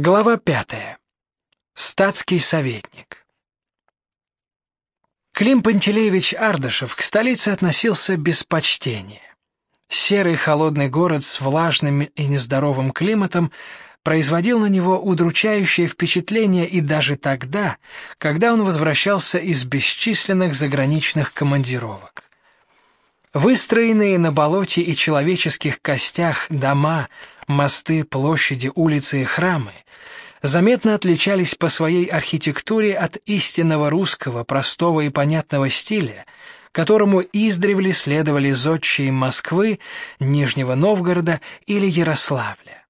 Глава пятая. Статский советник. Клим Пантелеевич Ардашев к столице относился без почтения. Серый холодный город с влажным и нездоровым климатом производил на него удручающее впечатление и даже тогда, когда он возвращался из бесчисленных заграничных командировок. Выстроенные на болоте и человеческих костях дома, мосты, площади, улицы и храмы заметно отличались по своей архитектуре от истинного русского, простого и понятного стиля, которому издревле следовали зодчие Москвы, Нижнего Новгорода или Ярославля.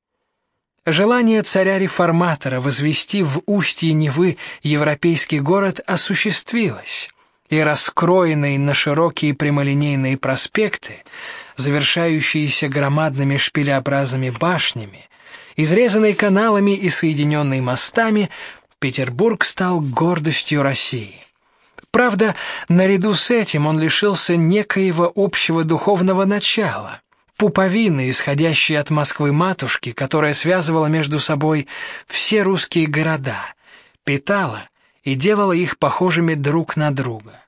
Желание царя-реформатора возвести в устье Невы европейский город осуществилось и раскроенный на широкие прямолинейные проспекты, завершающиеся громадными шпилеобразными башнями, изрезанный каналами и соединенный мостами, Петербург стал гордостью России. Правда, наряду с этим он лишился некоего общего духовного начала, пуповины, исходящей от Москвы-матушки, которая связывала между собой все русские города, питала и делала их похожими друг на друга.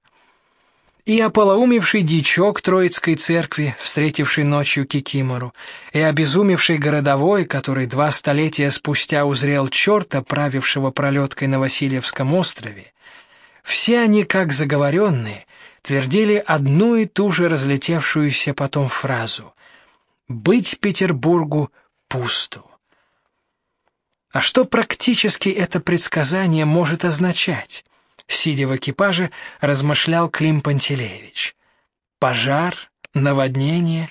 И ополоумевший дичок Троицкой церкви, встретивший ночью Кикимору, и обезумевший городовой, который два столетия спустя узрел черта, правившего пролеткой на Васильевском острове, все они, как заговоренные, твердили одну и ту же разлетевшуюся потом фразу: "Быть Петербургу пусту". А что практически это предсказание может означать? Сидя в экипаже, размышлял Клим Пантелеевич. Пожар, наводнение?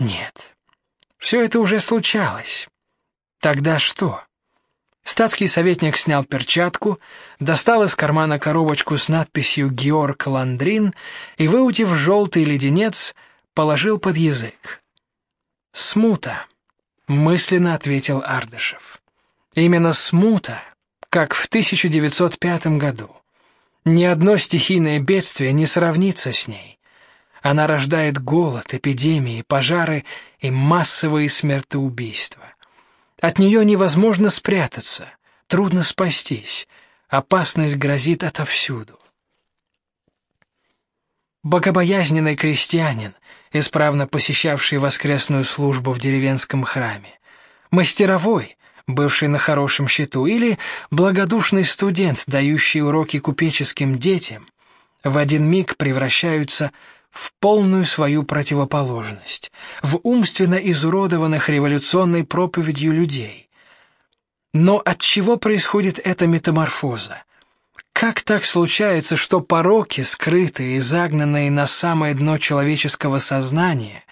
Нет. Все это уже случалось. Тогда что? Статский советник снял перчатку, достал из кармана коробочку с надписью Георг Ландрин и, выутив желтый леденец, положил под язык. Смута, мысленно ответил Ардышев. Именно смута, как в 1905 году. Ни одно стихийное бедствие не сравнится с ней. Она рождает голод, эпидемии, пожары и массовые смертоубийства. От нее невозможно спрятаться, трудно спастись, опасность грозит отовсюду. Богобоязненный крестьянин, исправно посещавший воскресную службу в деревенском храме, мастеровой, бывший на хорошем счету, или благодушный студент, дающий уроки купеческим детям, в один миг превращаются в полную свою противоположность, в умственно изуродованных революционной проповедью людей. Но от чего происходит эта метаморфоза? Как так случается, что пороки, скрытые и загнанные на самое дно человеческого сознания,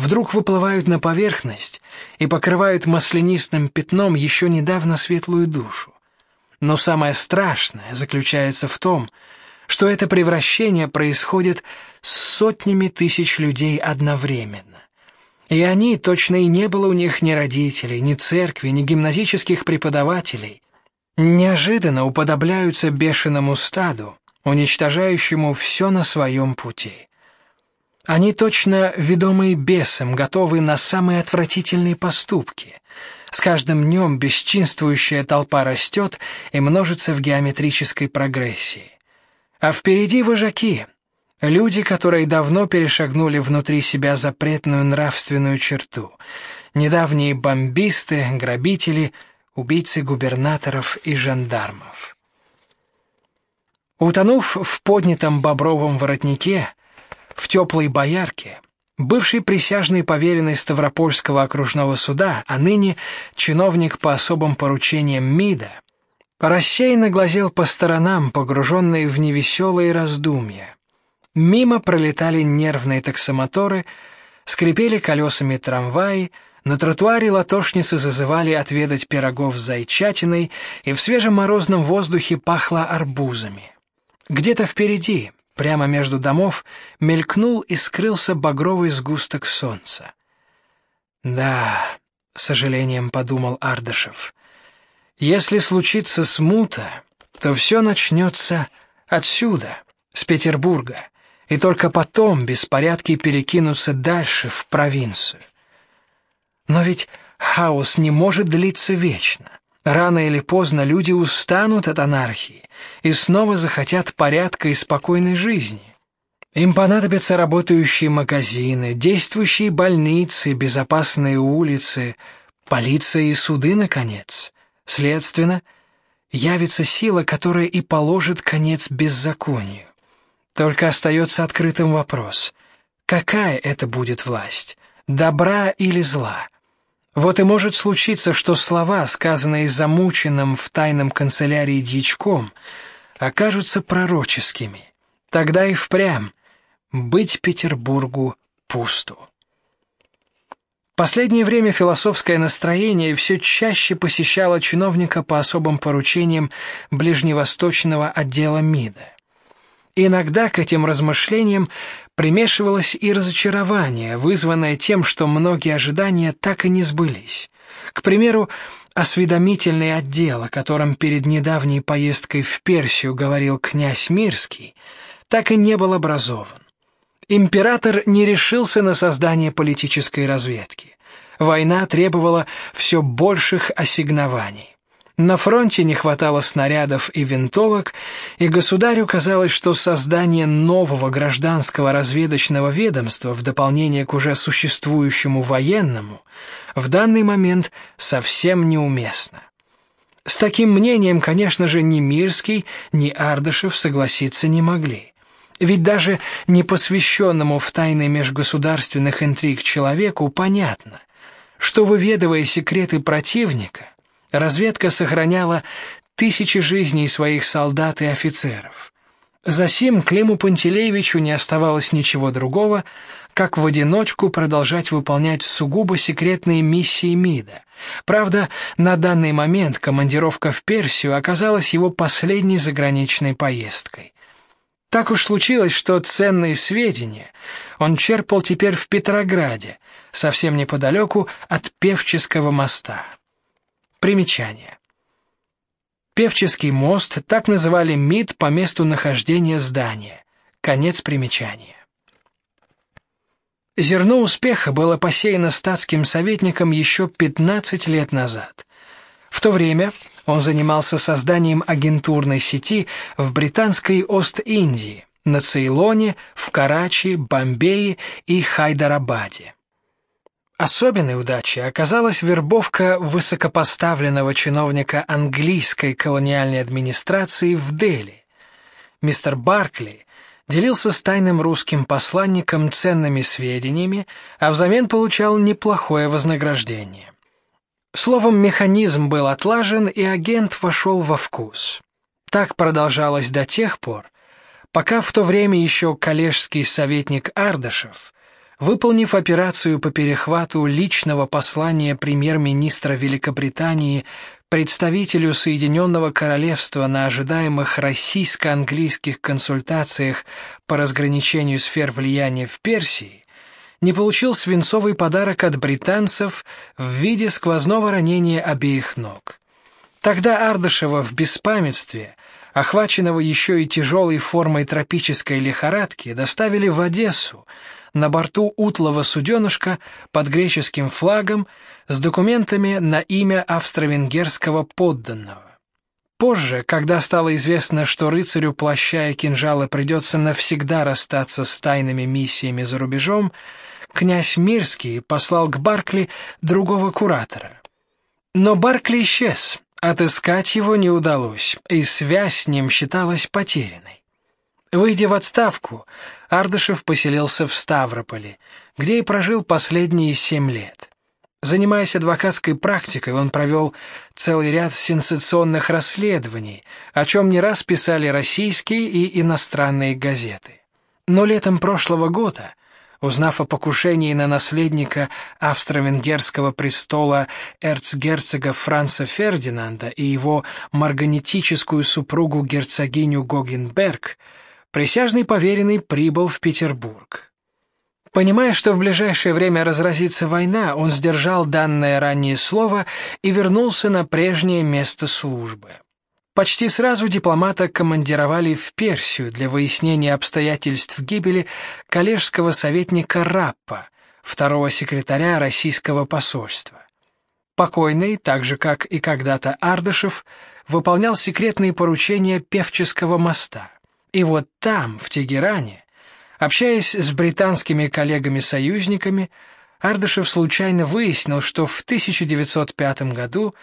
вдруг выплывают на поверхность и покрывают маслянистым пятном еще недавно светлую душу. Но самое страшное заключается в том, что это превращение происходит с сотнями тысяч людей одновременно. И они, точно и не было у них ни родителей, ни церкви, ни гимназических преподавателей, неожиданно уподобляются бешеному стаду, уничтожающему все на своем пути. Они точно ведомые бесом, готовы на самые отвратительные поступки. С каждым днем бесчинствующая толпа растет и множится в геометрической прогрессии. А впереди вожаки, люди, которые давно перешагнули внутри себя запретную нравственную черту. Недавние бомбисты, грабители, убийцы губернаторов и жандармов. Утонув в поднятом бобровом воротнике, в теплой боярке, бывший присяжный поверенный Ставропольского окружного суда, а ныне чиновник по особым поручениям МИДа, рассеянно глазел по сторонам, погруженный в невеселые раздумья. Мимо пролетали нервные таксомоторы, скрипели колесами трамваи, на тротуаре латошницы зазывали отведать пирогов с зайчатиной, и в свежем морозном воздухе пахло арбузами. Где-то впереди, Прямо между домов мелькнул и скрылся багровый сгусток солнца. Да, с сожалением подумал Ардашев. Если случится смута, то все начнется отсюда, с Петербурга, и только потом беспорядки перекинутся дальше в провинцию. Но ведь хаос не может длиться вечно. Рано или поздно люди устанут от анархии и снова захотят порядка и спокойной жизни. Им понадобятся работающие магазины, действующие больницы, безопасные улицы, полиция и суды наконец. Следственно, явится сила, которая и положит конец беззаконию. Только остается открытым вопрос: какая это будет власть, добра или зла? Вот и может случиться, что слова, сказанные замученным в тайном канцелярии дьячком, окажутся пророческими. Тогда и впрямь быть Петербургу пусту. Последнее время философское настроение все чаще посещало чиновника по особым поручениям ближневосточного отдела МИДа. Иногда к этим размышлениям примешивалось и разочарование, вызванное тем, что многие ожидания так и не сбылись. К примеру, осведомительный отдел, о котором перед недавней поездкой в Персию говорил князь Мирский, так и не был образован. Император не решился на создание политической разведки. Война требовала все больших ассигнований. На фронте не хватало снарядов и винтовок, и государю казалось, что создание нового гражданского разведочного ведомства в дополнение к уже существующему военному в данный момент совсем неуместно. С таким мнением, конечно же, ни Мирский, ни Ардашев согласиться не могли. Ведь даже непосвященному в тайны межгосударственных интриг человеку понятно, что выведывая секреты противника, Разведка сохраняла тысячи жизней своих солдат и офицеров. Засим Климу Пантелеевичу не оставалось ничего другого, как в одиночку продолжать выполнять сугубо секретные миссии МИДа. Правда, на данный момент командировка в Персию оказалась его последней заграничной поездкой. Так уж случилось, что ценные сведения он черпал теперь в Петрограде, совсем неподалеку от Певческого моста. Примечание. Певческий мост так называли МИД по месту нахождения здания. Конец примечания. Зерно успеха было посеяно статским советником еще 15 лет назад. В то время он занимался созданием агентурной сети в британской Ост-Индии, на Цейлоне, в Карачи, Бомбее и Хайдарабаде. Особенной удачей оказалась вербовка высокопоставленного чиновника английской колониальной администрации в Дели. Мистер Баркли делился с тайным русским посланником ценными сведениями, а взамен получал неплохое вознаграждение. Словом, механизм был отлажен, и агент вошел во вкус. Так продолжалось до тех пор, пока в то время еще коллежский советник Ардашев Выполнив операцию по перехвату личного послания премьер-министра Великобритании представителю Соединенного Королевства на ожидаемых российско-английских консультациях по разграничению сфер влияния в Персии, не получил свинцовый подарок от британцев в виде сквозного ранения обеих ног. Тогда Ардашева в беспамятстве, охваченного еще и тяжелой формой тропической лихорадки, доставили в Одессу, на борту утлого суденышка под греческим флагом с документами на имя австро-венгерского подданного. Позже, когда стало известно, что рыцарю плаща и кинжала придется навсегда расстаться с тайными миссиями за рубежом, князь Мирский послал к Баркли другого куратора. Но Баркли исчез, отыскать его не удалось, и связь с ним считалась потерянной. Выйдя в отставку, Ардышев поселился в Ставрополе, где и прожил последние семь лет. Занимаясь адвокатской практикой, он провел целый ряд сенсационных расследований, о чем не раз писали российские и иностранные газеты. Но летом прошлого года, узнав о покушении на наследника австро-венгерского престола эрцгерцога Франца Фердинанда и его марганетическую супругу герцогиню Гогенберг, присяжный поверенный прибыл в Петербург. Понимая, что в ближайшее время разразится война, он сдержал данное ранее слово и вернулся на прежнее место службы. Почти сразу дипломата командировали в Персию для выяснения обстоятельств гибели коллежского советника Раппа, второго секретаря российского посольства. Покойный, так же как и когда-то Ардышев, выполнял секретные поручения Певческого моста. И вот там, в Тегеране, общаясь с британскими коллегами-союзниками, Ардышев случайно выяснил, что в 1905 году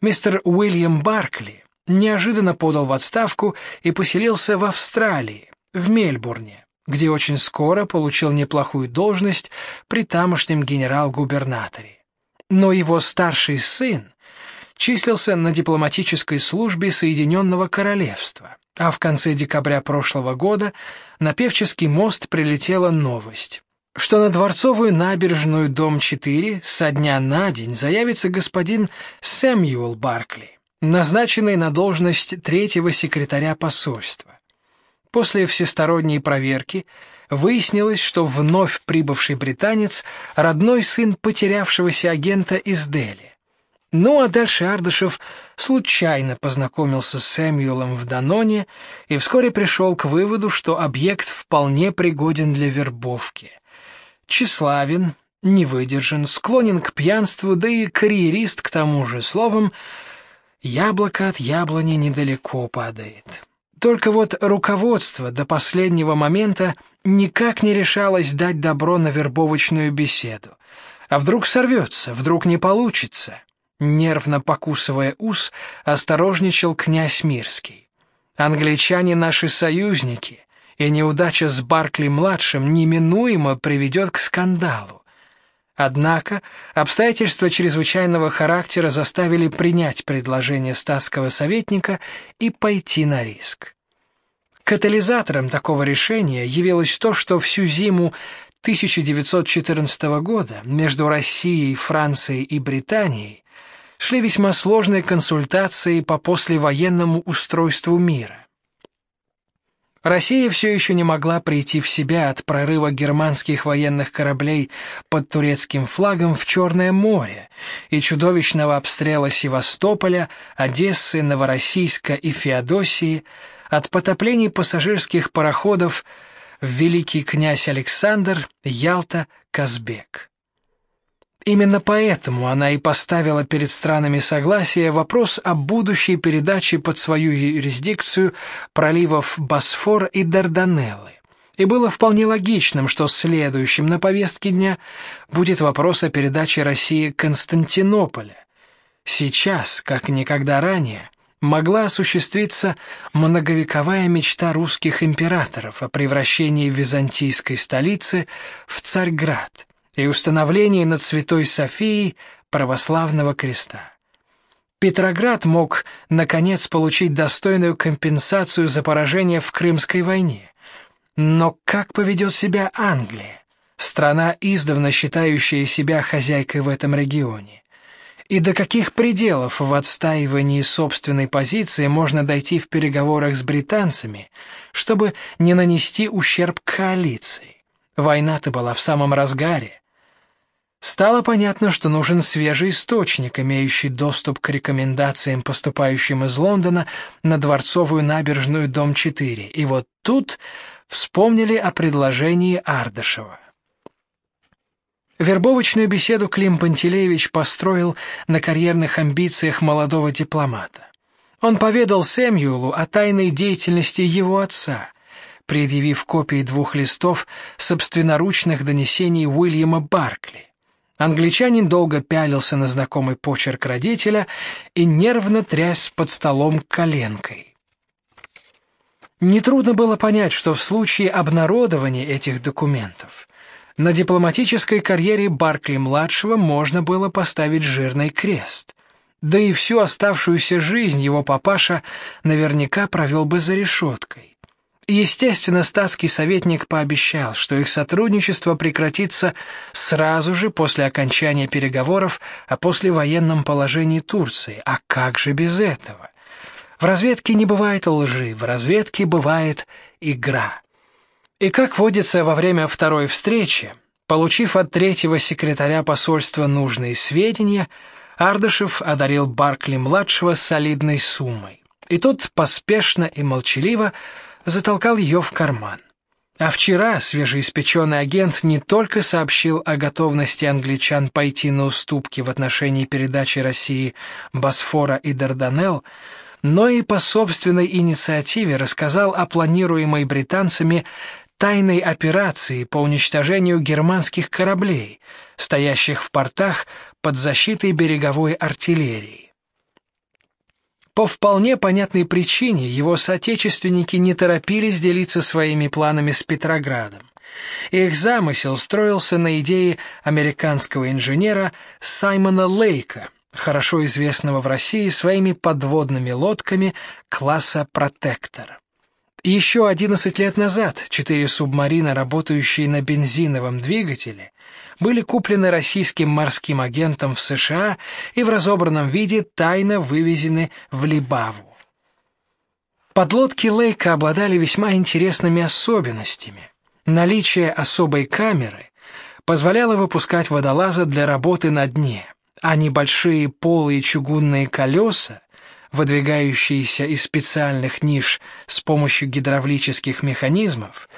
мистер Уильям Баркли неожиданно подал в отставку и поселился в Австралии, в Мельбурне, где очень скоро получил неплохую должность при тамошнем генерал-губернаторе. Но его старший сын числился на дипломатической службе Соединенного Королевства, а в конце декабря прошлого года на Певческий мост прилетела новость что на Дворцовую набережную, дом 4, со дня на день заявится господин Сэмюэл Баркли, назначенный на должность третьего секретаря посольства. После всесторонней проверки выяснилось, что вновь прибывший британец родной сын потерявшегося агента из Дели. Ну а дальше Ардышев случайно познакомился с Сэмюэлом в Даноне и вскоре пришел к выводу, что объект вполне пригоден для вербовки – тщеславен, невыдержан, склонен к пьянству, да и карьерист к тому же, словом, яблоко от яблони недалеко падает. Только вот руководство до последнего момента никак не решалось дать добро на вербовочную беседу. А вдруг сорвется, вдруг не получится? Нервно покусывая ус, осторожничал князь Мирский. Англичане наши союзники, и неудача с Баркли-младшим неминуемо приведет к скандалу. Однако обстоятельства чрезвычайного характера заставили принять предложение статского советника и пойти на риск. Катализатором такого решения явилось то, что всю зиму 1914 года между Россией, Францией и Британией шли весьма сложные консультации по послевоенному устройству мира. Россия все еще не могла прийти в себя от прорыва германских военных кораблей под турецким флагом в Черное море и чудовищного обстрела Севастополя, Одессы, Новороссийска и Феодосии, от потоплений пассажирских пароходов в Великий князь Александр, Ялта, Казбек. Именно поэтому она и поставила перед странами согласия вопрос о будущей передаче под свою юрисдикцию проливов Босфор и Дарданеллы. И было вполне логичным, что следующим на повестке дня будет вопрос о передаче России Константинополя. Сейчас, как никогда ранее, могла осуществиться многовековая мечта русских императоров о превращении византийской столицы в Царьград и установлении над Святой Софией православного креста. Петроград мог наконец получить достойную компенсацию за поражение в Крымской войне. Но как поведет себя Англия, страна издавна считающая себя хозяйкой в этом регионе? И до каких пределов в отстаивании собственной позиции можно дойти в переговорах с британцами, чтобы не нанести ущерб коалиции? Война-то была в самом разгаре. Стало понятно, что нужен свежий источник, имеющий доступ к рекомендациям, поступающим из Лондона на Дворцовую набережную, дом 4. И вот тут вспомнили о предложении Ардашева. Вербовочную беседу Клим Пантелеевич построил на карьерных амбициях молодого дипломата. Он поведал Сэмюэлу о тайной деятельности его отца, предъявив копии двух листов собственноручных донесений Уильяма Баркли. Англичанин долго пялился на знакомый почерк родителя и нервно тряс под столом коленкой. Нетрудно было понять, что в случае обнародования этих документов на дипломатической карьере Баркли-младшего можно было поставить жирный крест. Да и всю оставшуюся жизнь его папаша наверняка провел бы за решеткой. Естественно, статский советник пообещал, что их сотрудничество прекратится сразу же после окончания переговоров о послевоенном положении Турции. А как же без этого? В разведке не бывает лжи, в разведке бывает игра. И как водится во время второй встречи, получив от третьего секретаря посольства нужные сведения, Ардашев одарил Баркли-младшего солидной суммой. И тот поспешно и молчаливо затолкал ее в карман. А вчера свежеиспеченный агент не только сообщил о готовности англичан пойти на уступки в отношении передачи России Босфора и Дарданелл, но и по собственной инициативе рассказал о планируемой британцами тайной операции по уничтожению германских кораблей, стоящих в портах под защитой береговой артиллерии. По вполне понятной причине его соотечественники не торопились делиться своими планами с Петроградом. Их замысел строился на идее американского инженера Саймона Лейка, хорошо известного в России своими подводными лодками класса «Протектор». Еще 11 лет назад четыре субмарины, работающие на бензиновом двигателе, были куплены российским морским агентом в США и в разобранном виде тайно вывезены в Либаву. Подлодки Лейка обладали весьма интересными особенностями. Наличие особой камеры позволяло выпускать водолаза для работы на дне, а небольшие полые чугунные колеса, выдвигающиеся из специальных ниш с помощью гидравлических механизмов,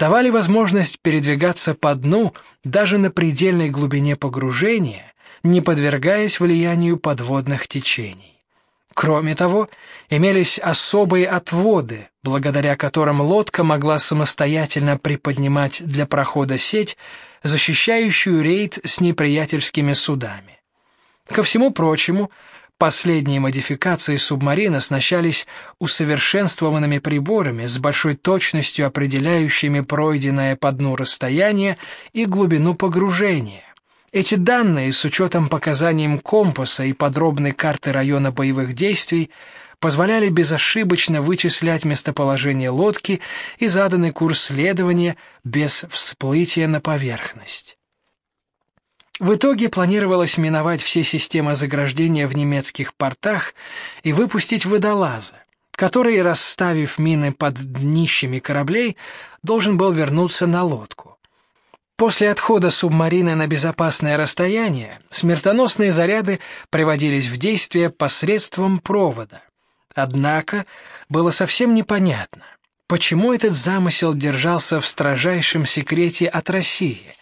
давали возможность передвигаться по дну даже на предельной глубине погружения, не подвергаясь влиянию подводных течений. Кроме того, имелись особые отводы, благодаря которым лодка могла самостоятельно приподнимать для прохода сеть, защищающую рейд с неприятельскими судами. Ко всему прочему, Последние модификации субмарин оснащались усовершенствованными приборами с большой точностью определяющими пройденное по дну расстояние и глубину погружения. Эти данные с учетом показаний компаса и подробной карты района боевых действий позволяли безошибочно вычислять местоположение лодки и заданный курс следования без всплытия на поверхность. В итоге планировалось миновать все системы заграждения в немецких портах и выпустить водолаза, который, расставив мины под днищами кораблей, должен был вернуться на лодку. После отхода субмарины на безопасное расстояние смертоносные заряды приводились в действие посредством провода. Однако было совсем непонятно, почему этот замысел держался в строжайшем секрете от России –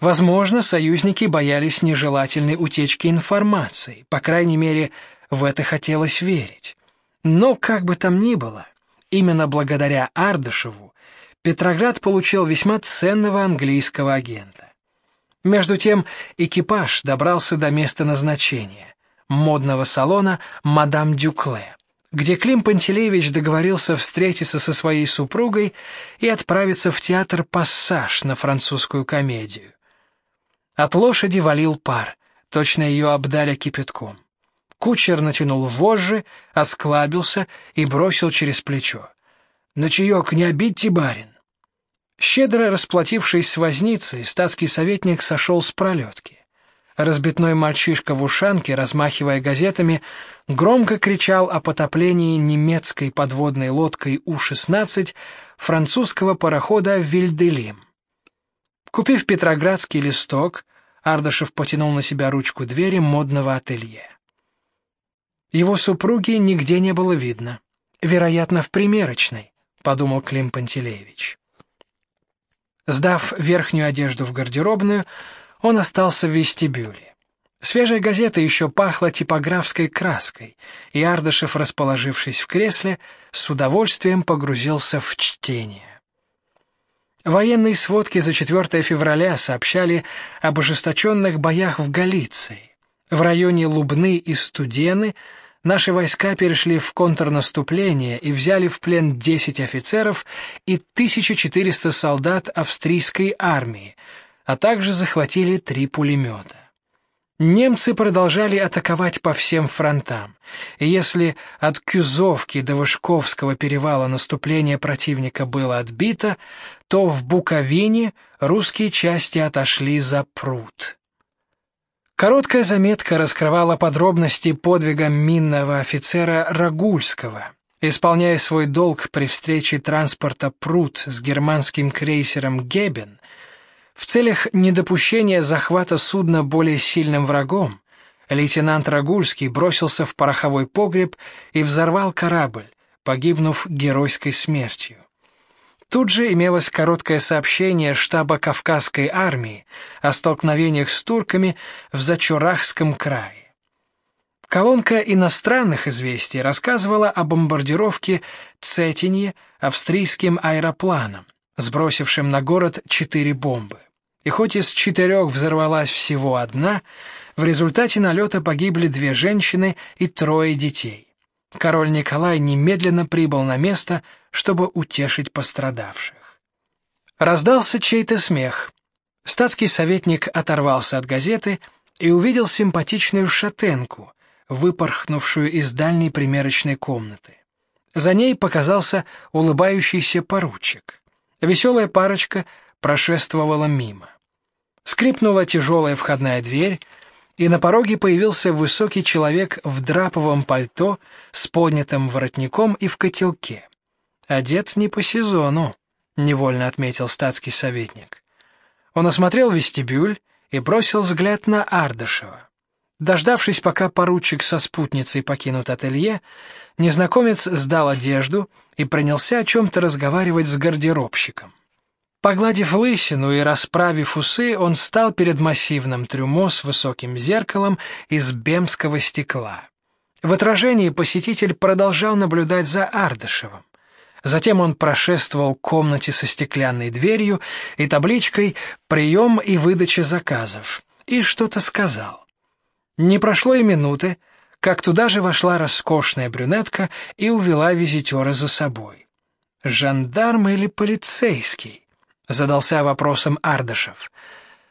Возможно, союзники боялись нежелательной утечки информации, по крайней мере, в это хотелось верить. Но как бы там ни было, именно благодаря Ардашеву Петроград получил весьма ценного английского агента. Между тем, экипаж добрался до места назначения модного салона Мадам Дюкле, где Клим Пантелеевич договорился встретиться со своей супругой и отправиться в театр Пассаж на французскую комедию. От лошади валил пар, точно ее обдали кипятком. Кучер натянул вожжи, осклабился и бросил через плечо: "На чаек не обидьте, барин". Щедро расплатившись с возницей, статский советник сошел с пролетки. Разбитной мальчишка в ушанке, размахивая газетами, громко кричал о потоплении немецкой подводной лодкой У-16 французского парохода Вильделим. Купив петроградский листок, Ардашев потянул на себя ручку двери модного ателье. Его супруги нигде не было видно. Вероятно, в примерочной, подумал Клим Пантелеевич. Сдав верхнюю одежду в гардеробную, он остался в вестибюле. Свежая газета еще пахла типографской краской, и Ардашев, расположившись в кресле, с удовольствием погрузился в чтение. Военные сводки за 4 февраля сообщали об ожесточенных боях в Галиции. В районе Лубны и Студены наши войска перешли в контрнаступление и взяли в плен 10 офицеров и 1400 солдат австрийской армии, а также захватили три пулемета. Немцы продолжали атаковать по всем фронтам. И если от Кюзовки до Вышковского перевала наступление противника было отбито, то в Буковине русские части отошли за пруд. Короткая заметка раскрывала подробности подвига минного офицера Рагульского. Исполняя свой долг при встрече транспорта Пруд с германским крейсером Гебен, в целях недопущения захвата судна более сильным врагом, лейтенант Рагульский бросился в пороховой погреб и взорвал корабль, погибнув геройской смертью. Тут же имелось короткое сообщение штаба Кавказской армии о столкновениях с турками в Зачурахском крае. Колонка иностранных известий рассказывала о бомбардировке Цетинье австрийским аэропланом, сбросившим на город четыре бомбы. И хоть из четырех взорвалась всего одна, в результате налета погибли две женщины и трое детей. Король Николай немедленно прибыл на место, чтобы утешить пострадавших. Раздался чей-то смех. Статский советник оторвался от газеты и увидел симпатичную шатенку, выпорхнувшую из дальней примерочной комнаты. За ней показался улыбающийся поручик. Веселая парочка прошествовала мимо. Скрипнула тяжелая входная дверь, и на пороге появился высокий человек в драповом пальто с поднятым воротником и в котелке. Одет не по сезону, невольно отметил статский советник. Он осмотрел вестибюль и бросил взгляд на Ардашева. Дождавшись, пока поручик со спутницей покинут ателье, незнакомец сдал одежду и принялся о чем то разговаривать с гардеробщиком. Погладив лысину и расправив усы, он стал перед массивным трюмо с высоким зеркалом из бемского стекла. В отражении посетитель продолжал наблюдать за Ардашевым. Затем он прошествовал к комнате со стеклянной дверью и табличкой «Прием и выдача заказов» и что-то сказал. Не прошло и минуты, как туда же вошла роскошная брюнетка и увела визитера за собой. Жандарм или полицейский? задался вопросом Ардашев.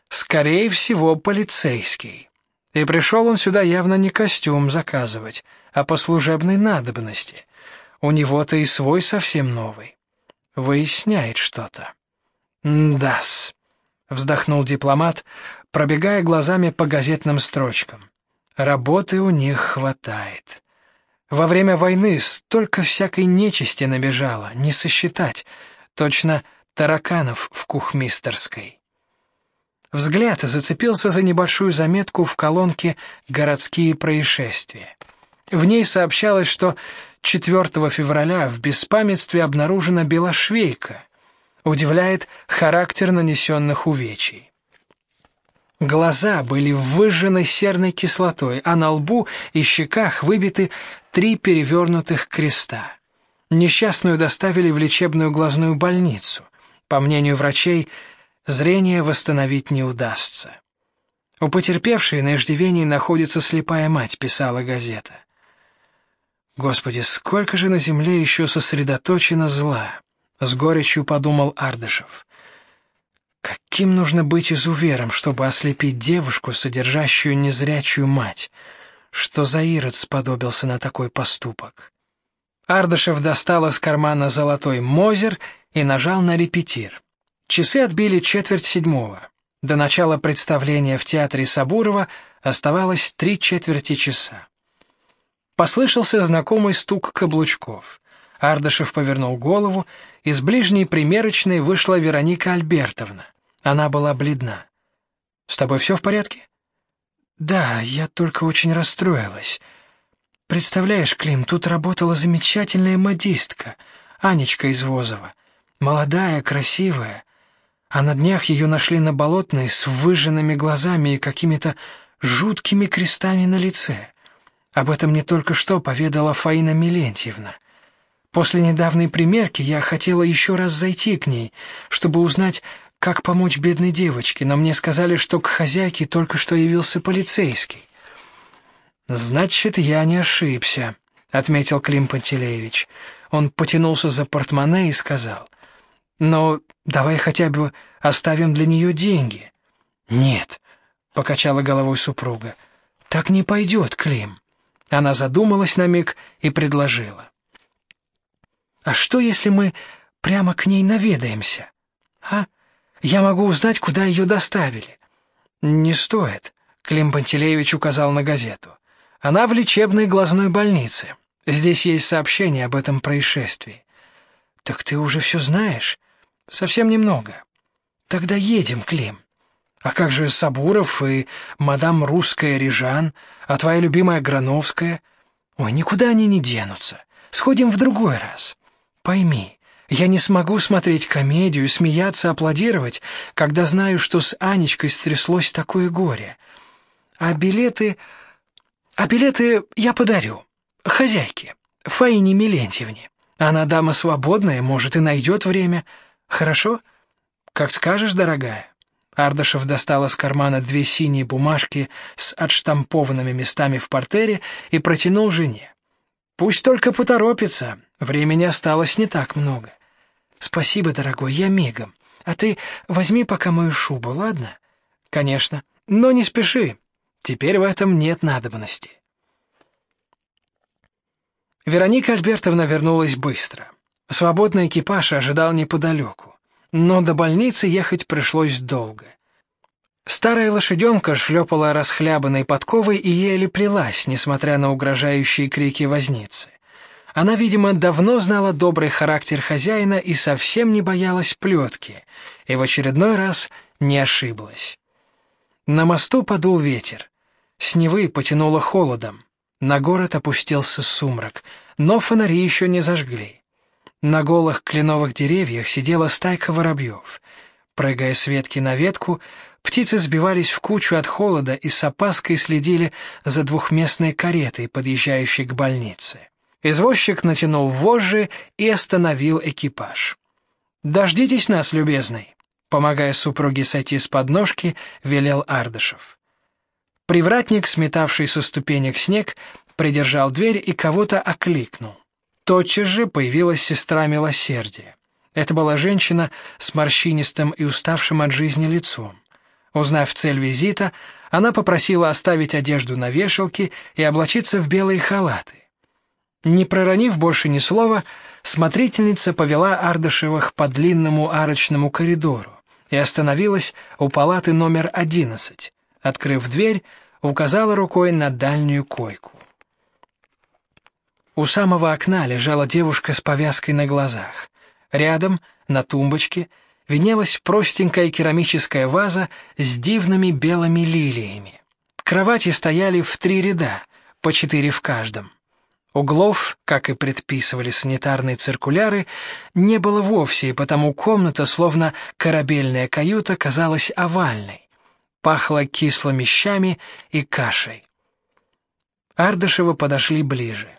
Скорее всего, полицейский. И пришел он сюда явно не костюм заказывать, а по служебной надобности. У него-то и свой совсем новый. Выясняет что-то. Дас, вздохнул дипломат, пробегая глазами по газетным строчкам. Работы у них хватает. Во время войны столько всякой нечисти набежало, не сосчитать. Точно тараканов в кухмистерской. Взгляд зацепился за небольшую заметку в колонке «Городские происшествия». В ней сообщалось, что 4 февраля в беспамятстве обнаружена белошвейка. Удивляет характер нанесенных увечий. Глаза были выжжены серной кислотой, а на лбу и щеках выбиты три перевернутых креста. Несчастную доставили в лечебную глазную больницу. По мнению врачей, зрение восстановить не удастся. У потерпевшей на иждивении находится слепая мать, писала газета. Господи, сколько же на земле еще сосредоточено зла, с горечью подумал Ардышев. Каким нужно быть изувером, чтобы ослепить девушку, содержащую незрячую мать? Что за ирод сподобился на такой поступок? Ардышев достал из кармана золотой мозер и нажал на репетир. Часы отбили четверть седьмого. До начала представления в театре Сабурова оставалось три четверти часа. Послышался знакомый стук каблучков. Ардашев повернул голову, из ближней примерочной вышла Вероника Альбертовна. Она была бледна. С тобой все в порядке? Да, я только очень расстроилась. Представляешь, Клим, тут работала замечательная модистка, Анечка из Возова. Молодая, красивая. А на днях ее нашли на болотной с выжженными глазами и какими-то жуткими крестами на лице. Об этом мне только что поведала Фаина Милентьевна. После недавней примерки я хотела еще раз зайти к ней, чтобы узнать, как помочь бедной девочке, но мне сказали, что к хозяйке только что явился полицейский. Значит, я не ошибся, отметил Клим Пантелеевич. Он потянулся за портмоне и сказал: но давай хотя бы оставим для нее деньги. Нет, покачала головой супруга. Так не пойдет, Клим. Она задумалась на миг и предложила: А что, если мы прямо к ней наведаемся? А? Я могу узнать, куда ее доставили. Не стоит, Клим Пантелеевич указал на газету. Она в лечебной глазной больнице. Здесь есть сообщение об этом происшествии. Так ты уже все знаешь? Совсем немного. Тогда едем, Клим. А как же Сабуров и мадам русская Рижан, а твоя любимая Грановская? Ой, никуда они не денутся. Сходим в другой раз. Пойми, Я не смогу смотреть комедию, смеяться, аплодировать, когда знаю, что с Анечкой стряслось такое горе. А билеты... А билеты я подарю. Хозяйке, Фаине Милентьевне. Она дама свободная, может, и найдет время. Хорошо? Как скажешь, дорогая. Ардашев достал из кармана две синие бумажки с отштампованными местами в портере и протянул жене. Пусть только поторопится, времени осталось не так много. Спасибо, дорогой, я мигом. А ты возьми пока мою шубу, ладно? Конечно, но не спеши. Теперь в этом нет надобности. Вероника Альбертовна вернулась быстро. Свободный экипаж ожидал неподалеку, но до больницы ехать пришлось долго. Старая лошаденка шлепала расхлябанной подковой и еле плелась, несмотря на угрожающие крики возницы. Она, видимо, давно знала добрый характер хозяина и совсем не боялась плетки, и в очередной раз не ошиблась. На мосту подул ветер. С Невы потянуло холодом. На город опустился сумрак, но фонари еще не зажгли. На голых кленовых деревьях сидела стайка воробьев. Прыгая с ветки на ветку, птицы сбивались в кучу от холода и с опаской следили за двухместной каретой, подъезжающей к больнице. Извозчик натянул вожжи и остановил экипаж. «Дождитесь нас, любезный», — помогая супруге сойти с подножки, велел Ардышев. Привратник, сметавший со ступенек снег, придержал дверь и кого-то окликнул. Тотчас же появилась сестра милосердия. Это была женщина с морщинистым и уставшим от жизни лицом. Узнав цель визита, она попросила оставить одежду на вешалке и облачиться в белые халаты. Не проронив больше ни слова, смотрительница повела Ардашевых по длинному арочному коридору и остановилась у палаты номер одиннадцать, Открыв дверь, указала рукой на дальнюю койку. У самого окна лежала девушка с повязкой на глазах. Рядом, на тумбочке, виднелась простенькая керамическая ваза с дивными белыми лилиями. Кровати стояли в три ряда, по четыре в каждом. Углов, как и предписывали санитарные циркуляры, не было вовсе, и потому комната, словно корабельная каюта, казалась овальной пахло кислыми щами и кашей. Ардышевы подошли ближе,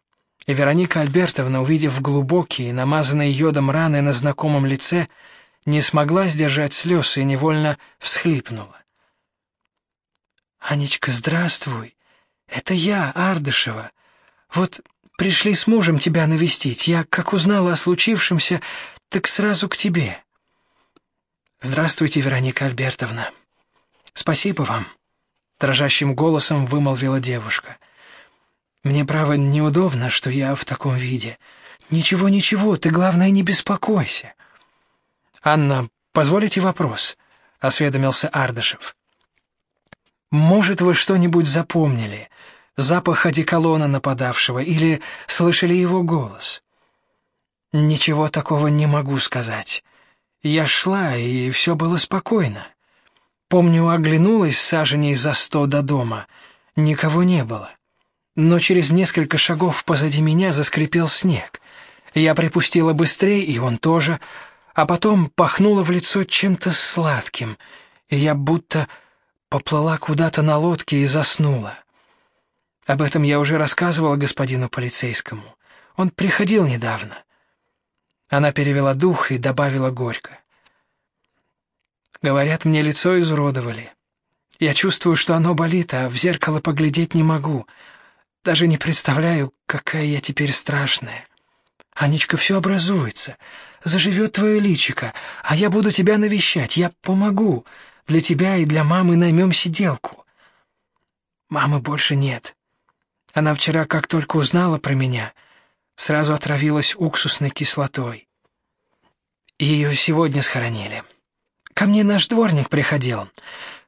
и Вероника Альбертовна, увидев глубокие, намазанные йодом раны на знакомом лице, не смогла сдержать слез и невольно всхлипнула. «Анечка, здравствуй! Это я, Ардышева. Вот пришли с мужем тебя навестить. Я, как узнала о случившемся, так сразу к тебе». «Здравствуйте, Вероника Альбертовна». Спасибо вам, дрожащим голосом вымолвила девушка. Мне право неудобно, что я в таком виде. Ничего, ничего, ты главное не беспокойся. Анна, позволите вопрос, осведомился Ардашев. Может, вы что-нибудь запомнили? Запах одеколона нападавшего или слышали его голос? Ничего такого не могу сказать. Я шла, и все было спокойно. Помню, оглянулась саженей за сто до дома. Никого не было. Но через несколько шагов позади меня заскрипел снег. Я припустила быстрее, и он тоже, а потом пахнуло в лицо чем-то сладким, и я будто поплыла куда-то на лодке и заснула. Об этом я уже рассказывала господину полицейскому. Он приходил недавно. Она перевела дух и добавила горько. Говорят, мне лицо изуродовали. Я чувствую, что оно болит, а в зеркало поглядеть не могу. Даже не представляю, какая я теперь страшная. Анечка, все образуется. Заживет твое личико, а я буду тебя навещать. Я помогу. Для тебя и для мамы наймем сиделку. Мамы больше нет. Она вчера, как только узнала про меня, сразу отравилась уксусной кислотой. Ее сегодня схоронили. Ко мне наш дворник приходил,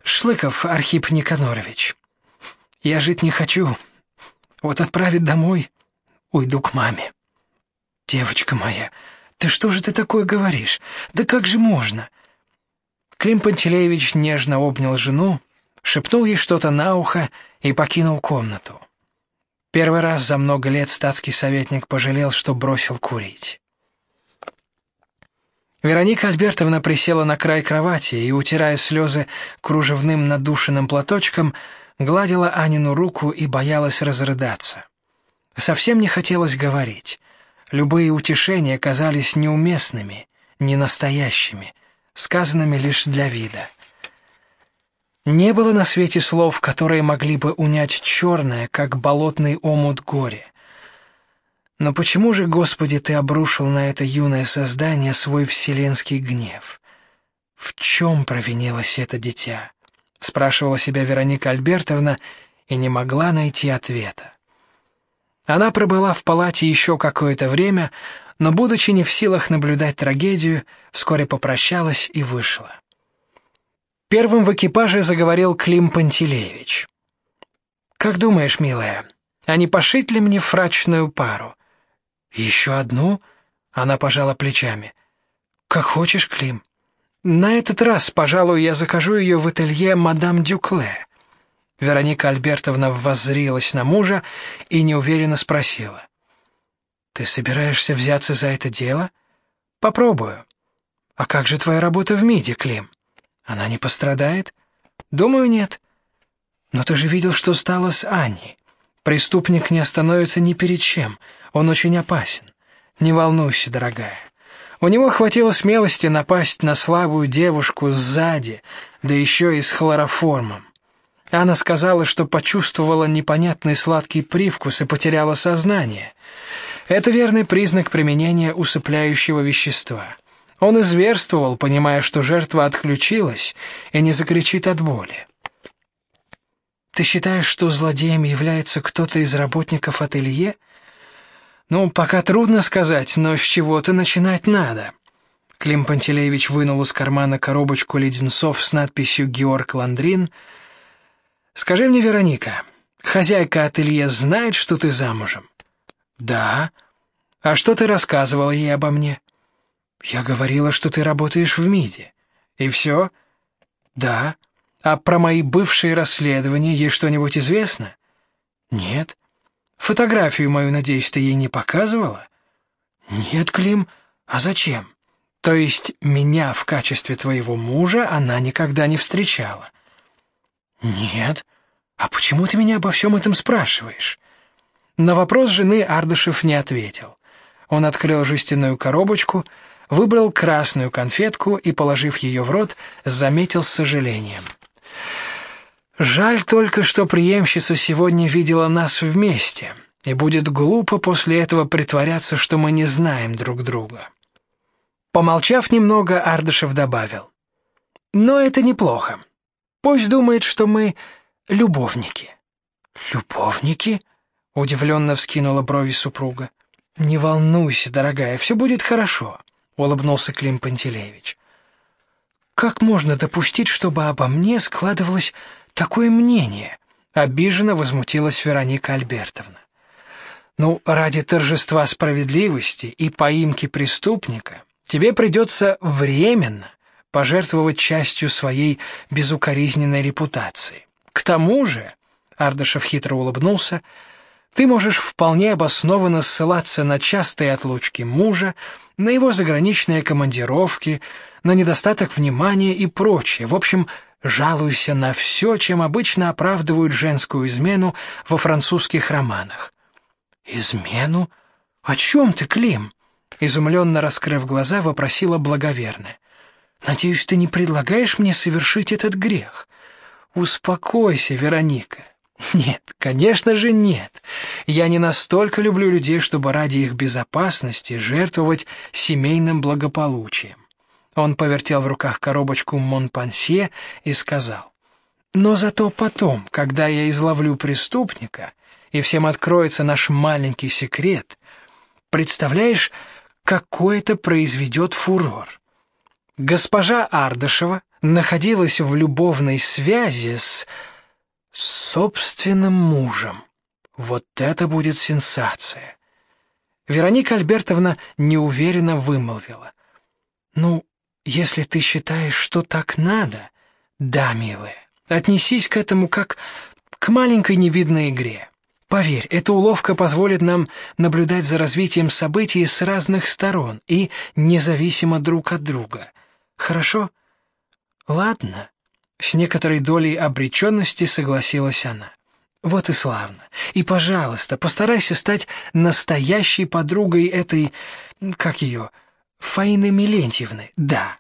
Шлыков Архип Никанорович. Я жить не хочу. Вот отправить домой, уйду к маме. Девочка моя, ты что же ты такое говоришь? Да как же можно? Клим Пантелеевич нежно обнял жену, шепнул ей что-то на ухо и покинул комнату. Первый раз за много лет статский советник пожалел, что бросил курить. Вероника Альбертовна присела на край кровати и, утирая слезы кружевным надушенным платочком, гладила Анину руку и боялась разрыдаться. Совсем не хотелось говорить. Любые утешения казались неуместными, ненастоящими, сказанными лишь для вида. Не было на свете слов, которые могли бы унять черное, как болотный омут горе. Но почему же, Господи, ты обрушил на это юное создание свой вселенский гнев? В чем провинилось это дитя? Спрашивала себя Вероника Альбертовна и не могла найти ответа. Она пробыла в палате еще какое-то время, но будучи не в силах наблюдать трагедию, вскоре попрощалась и вышла. Первым в экипаже заговорил Клим Пантелеевич. Как думаешь, милая, а не пошить ли мне фрачную пару? «Еще одну?» — она пожала плечами. «Как хочешь, Клим. На этот раз, пожалуй, я закажу ее в ателье мадам Дюкле». Вероника Альбертовна воззрилась на мужа и неуверенно спросила. «Ты собираешься взяться за это дело?» «Попробую». «А как же твоя работа в МИДе, Клим? Она не пострадает?» «Думаю, нет». «Но ты же видел, что стало с Аней. Преступник не остановится ни перед чем». Он очень опасен. Не волнуйся, дорогая. У него хватило смелости напасть на слабую девушку сзади, да еще и с хлороформом. Она сказала, что почувствовала непонятный сладкий привкус и потеряла сознание. Это верный признак применения усыпляющего вещества. Он изверствовал, понимая, что жертва отключилась и не закричит от боли. Ты считаешь, что злодеем является кто-то из работников ателье? Ну, пока трудно сказать, но с чего-то начинать надо. Клим Пантелеевич вынул из кармана коробочку леденцов с надписью Георг Ландрин. Скажи мне, Вероника, хозяйка ателье знает, что ты замужем? Да. А что ты рассказывала ей обо мне? Я говорила, что ты работаешь в МИДе. И все? Да. А про мои бывшие расследования ей что-нибудь известно? Нет. Фотографию мою, надеюсь, ты ей не показывала? Нет, Клим. А зачем? То есть меня в качестве твоего мужа она никогда не встречала? Нет. А почему ты меня обо всем этом спрашиваешь? На вопрос жены Ардышев не ответил. Он открыл жестяную коробочку, выбрал красную конфетку и, положив ее в рот, заметил с сожалением: Жаль только, что преемщица сегодня видела нас вместе, и будет глупо после этого притворяться, что мы не знаем друг друга. Помолчав немного, Ардышев добавил: "Но это неплохо. Пусть думает, что мы любовники". "Любовники?" удивленно вскинула брови супруга. "Не волнуйся, дорогая, все будет хорошо", улыбнулся Клим Пантелеевич. Как можно допустить, чтобы обо мне складывалось такое мнение? обиженно возмутилась Вероника Альбертовна. Ну, ради торжества справедливости и поимки преступника тебе придется временно пожертвовать частью своей безукоризненной репутации. К тому же, Ардашев хитро улыбнулся, ты можешь вполне обоснованно ссылаться на частые отлучки мужа, на его заграничные командировки, на недостаток внимания и прочее. В общем, жалуйся на все, чем обычно оправдывают женскую измену во французских романах. Измену? О чем ты, Клим? изумленно раскрыв глаза, вопросила благоверная. Надеюсь, ты не предлагаешь мне совершить этот грех. Успокойся, Вероника. Нет, конечно же, нет. Я не настолько люблю людей, чтобы ради их безопасности жертвовать семейным благополучием. Он повертел в руках коробочку Монпансье и сказал: "Но зато потом, когда я изловлю преступника, и всем откроется наш маленький секрет, представляешь, какой это произведет фурор. Госпожа Ардашева находилась в любовной связи с собственным мужем. Вот это будет сенсация. Вероника Альбертовна неуверенно вымолвила: "Ну, если ты считаешь, что так надо, да, милая, отнесись к этому как к маленькой невидной игре. Поверь, эта уловка позволит нам наблюдать за развитием событий с разных сторон и независимо друг от друга. Хорошо? Ладно. С некоторой долей обреченности согласилась она. Вот и славно. И, пожалуйста, постарайся стать настоящей подругой этой, как ее, Фаины Милентьевны. Да.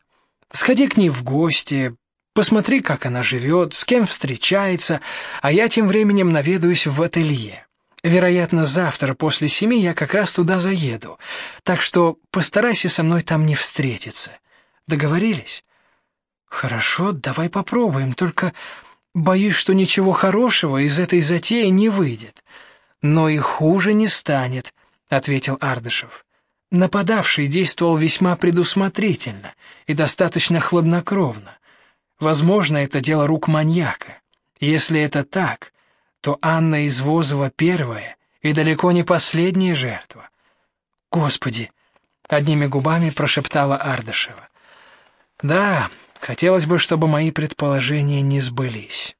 Сходи к ней в гости, Посмотри, как она живет, с кем встречается, а я тем временем наведаюсь в ателье. Вероятно, завтра после семи я как раз туда заеду. Так что постарайся со мной там не встретиться. Договорились? Хорошо, давай попробуем, только боюсь, что ничего хорошего из этой затеи не выйдет. Но и хуже не станет, ответил Ардышев. Нападавший действовал весьма предусмотрительно и достаточно хладнокровно. Возможно, это дело рук маньяка. Если это так, то Анна Извозова первая и далеко не последняя жертва. Господи, одними губами прошептала Ардашева. Да, хотелось бы, чтобы мои предположения не сбылись.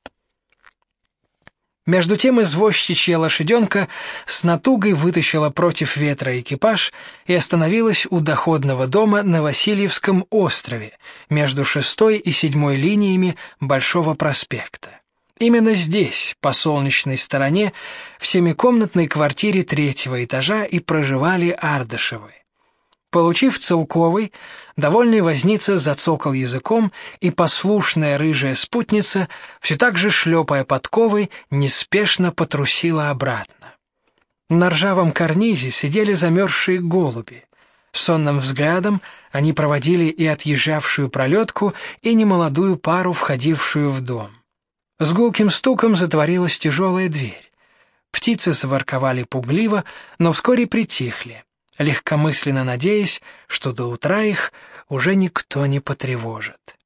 Между тем извозчичья лошаденка с натугой вытащила против ветра экипаж и остановилась у доходного дома на Васильевском острове, между шестой и седьмой линиями Большого проспекта. Именно здесь, по солнечной стороне, в семикомнатной квартире третьего этажа и проживали Ардашевы. Получив целковый, довольный возница зацокал языком, и послушная рыжая спутница, все так же шлепая подковой, неспешно потрусила обратно. На ржавом карнизе сидели замерзшие голуби. Сонным взглядом они проводили и отъезжавшую пролетку, и немолодую пару, входившую в дом. С гулким стуком затворилась тяжелая дверь. Птицы заворковали пугливо, но вскоре притихли легкомысленно надеясь, что до утра их уже никто не потревожит.